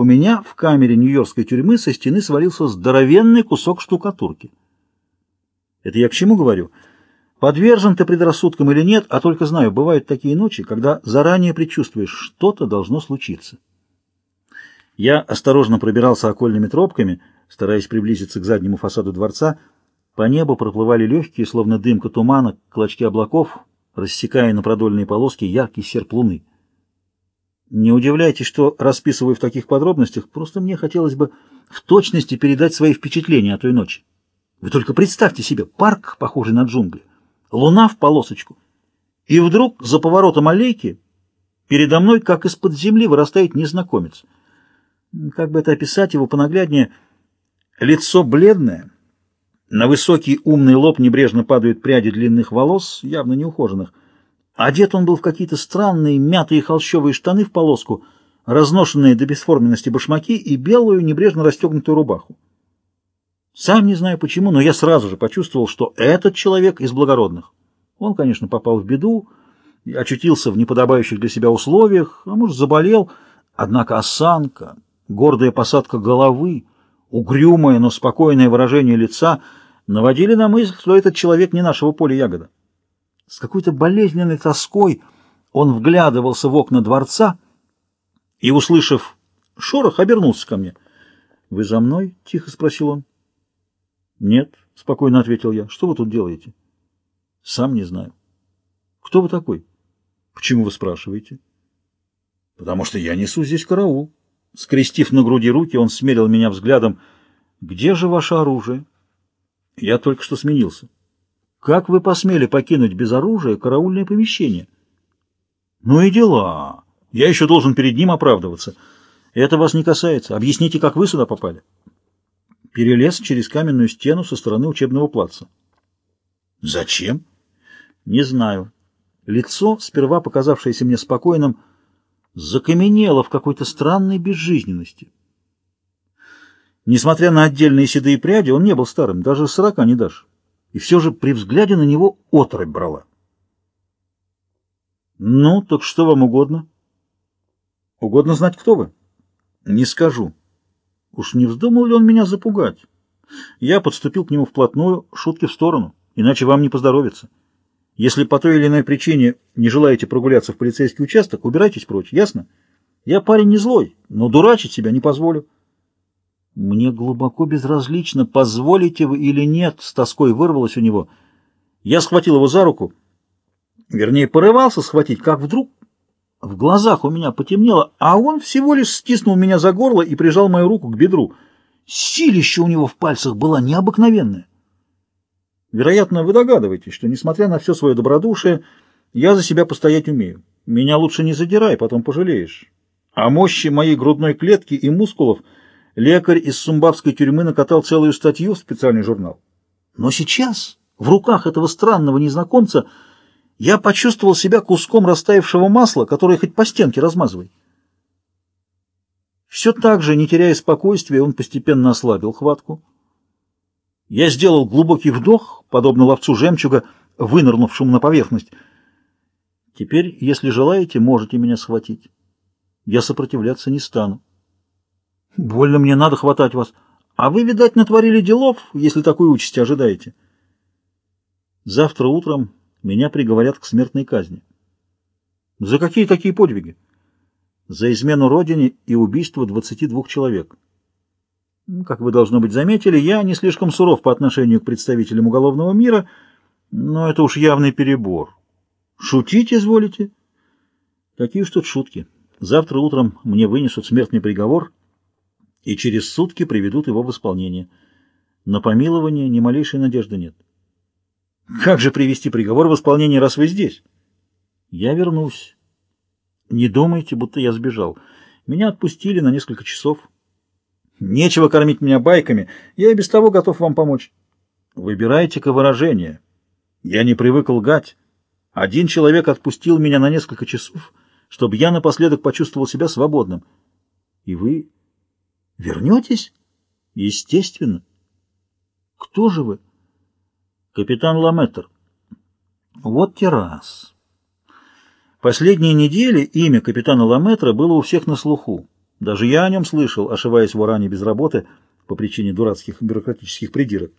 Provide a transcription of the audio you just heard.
у меня в камере нью-йоркской тюрьмы со стены свалился здоровенный кусок штукатурки. Это я к чему говорю? Подвержен ты предрассудкам или нет, а только знаю, бывают такие ночи, когда заранее предчувствуешь, что-то должно случиться. Я осторожно пробирался окольными тропками, стараясь приблизиться к заднему фасаду дворца. По небу проплывали легкие, словно дымка тумана, клочки облаков, рассекая на продольные полоски яркий серп луны. Не удивляйтесь, что расписываю в таких подробностях, просто мне хотелось бы в точности передать свои впечатления о той ночи. Вы только представьте себе парк, похожий на джунгли, луна в полосочку, и вдруг за поворотом аллейки передо мной, как из-под земли, вырастает незнакомец. Как бы это описать его понагляднее? Лицо бледное, на высокий умный лоб небрежно падают пряди длинных волос, явно неухоженных. Одет он был в какие-то странные мятые холщовые штаны в полоску, разношенные до бесформенности башмаки и белую небрежно расстегнутую рубаху. Сам не знаю почему, но я сразу же почувствовал, что этот человек из благородных. Он, конечно, попал в беду, очутился в неподобающих для себя условиях, а может, заболел, однако осанка, гордая посадка головы, угрюмое, но спокойное выражение лица наводили на мысль, что этот человек не нашего поля ягода. С какой-то болезненной тоской он вглядывался в окна дворца и, услышав шорох, обернулся ко мне. — Вы за мной? — тихо спросил он. — Нет, — спокойно ответил я. — Что вы тут делаете? — Сам не знаю. — Кто вы такой? — Почему вы спрашиваете? — Потому что я несу здесь караул. Скрестив на груди руки, он смерил меня взглядом. — Где же ваше оружие? — Я только что сменился. — как вы посмели покинуть без оружия караульное помещение? Ну и дела. Я еще должен перед ним оправдываться. Это вас не касается. Объясните, как вы сюда попали. Перелез через каменную стену со стороны учебного плаца. Зачем? Не знаю. Лицо, сперва показавшееся мне спокойным, закаменело в какой-то странной безжизненности. Несмотря на отдельные седые пряди, он не был старым, даже сорока не дашь и все же при взгляде на него отрыбь брала. «Ну, так что вам угодно?» «Угодно знать, кто вы?» «Не скажу. Уж не вздумал ли он меня запугать?» Я подступил к нему вплотную, шутки в сторону, иначе вам не поздоровится. Если по той или иной причине не желаете прогуляться в полицейский участок, убирайтесь прочь, ясно? Я парень не злой, но дурачить себя не позволю». Мне глубоко безразлично, позволите вы или нет, с тоской вырвалось у него. Я схватил его за руку, вернее, порывался схватить, как вдруг в глазах у меня потемнело, а он всего лишь стиснул меня за горло и прижал мою руку к бедру. Силища у него в пальцах была необыкновенная. Вероятно, вы догадываетесь, что, несмотря на все свое добродушие, я за себя постоять умею. Меня лучше не задирай, потом пожалеешь. О мощи моей грудной клетки и мускулов — лекарь из сумбавской тюрьмы накатал целую статью в специальный журнал. Но сейчас, в руках этого странного незнакомца, я почувствовал себя куском растаявшего масла, которое хоть по стенке размазывай. Все так же, не теряя спокойствия, он постепенно ослабил хватку. Я сделал глубокий вдох, подобно ловцу жемчуга, вынырнувшему на поверхность. Теперь, если желаете, можете меня схватить. Я сопротивляться не стану. Больно мне надо хватать вас. А вы, видать, натворили делов, если такой участи ожидаете. Завтра утром меня приговорят к смертной казни. За какие такие подвиги? За измену родине и убийство 22 человек. Как вы, должно быть, заметили, я не слишком суров по отношению к представителям уголовного мира, но это уж явный перебор. Шутить изволите? Какие уж тут шутки. Завтра утром мне вынесут смертный приговор — и через сутки приведут его в исполнение. На помилование ни малейшей надежды нет. Как же привести приговор в исполнение, раз вы здесь? Я вернусь. Не думайте, будто я сбежал. Меня отпустили на несколько часов. Нечего кормить меня байками, я и без того готов вам помочь. Выбирайте-ка выражение. Я не привык лгать. Один человек отпустил меня на несколько часов, чтобы я напоследок почувствовал себя свободным. И вы Вернетесь? Естественно. Кто же вы? Капитан Ламетр. Вот те раз. Последние недели имя капитана Ламетра было у всех на слуху. Даже я о нем слышал, ошиваясь в Уране без работы по причине дурацких бюрократических придирок.